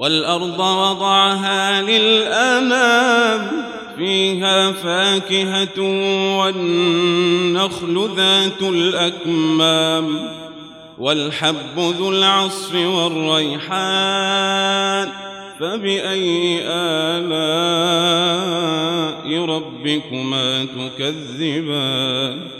والأرض وضعها للأنام فيها فاكهة والنخل ذات الأكمام والحب ذو العصف والريحان فبأي آلاء ربكما تكذبان؟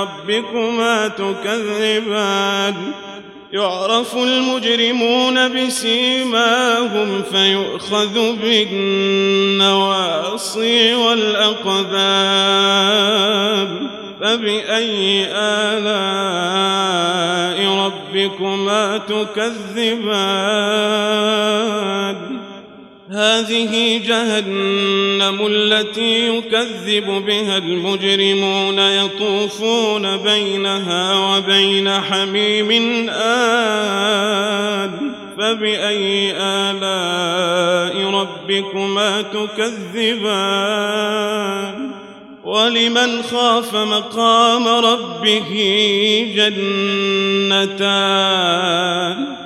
ربكما تكذبان. يعرف المجرمون بسيماهم فيؤخذ بالنواصي والأقدام. فبأي آلاء ربكما تكذبان؟ هذه جهنم التي يكذب بها المجرمون يطوفون بينها وبين حميم آن. فبأي آلاء ربكما تكذبان؟ ولمن خاف مقام ربه جنتان؟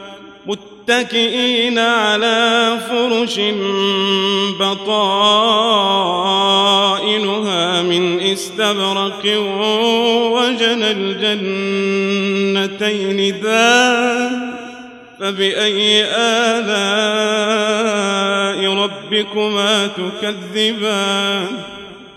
متكئين على فرش بطائنها من استبرق وجنى الجنتين ذات فبأي آلاء ربكما تكذبان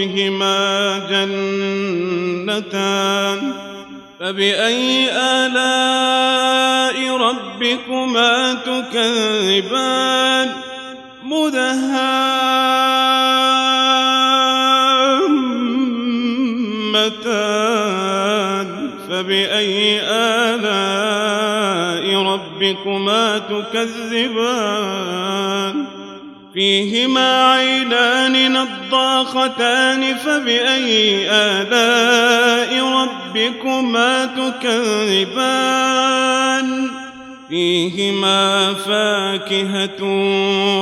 دونهما جنتان فبأي آلاء ربكما تكذبان؟ مدهامتان. فبأي آلاء ربكما تكذبان؟ فيهما عينان نضاختان فبأي آلاء ربكما تكذبان؟ فيهما فاكهة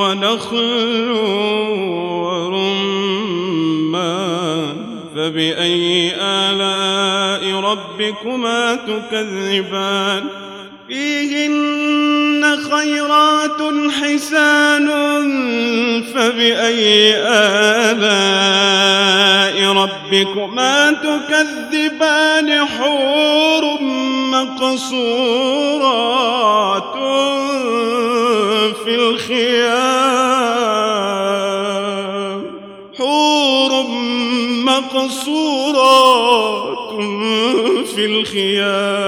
ونخل ورمان. فبأي آلاء ربكما تكذبان؟ فيهن خيرات حسان فبأي آلاء ربكما تكذبان حور مقصورات في الخيام حور مقصورات في الخيام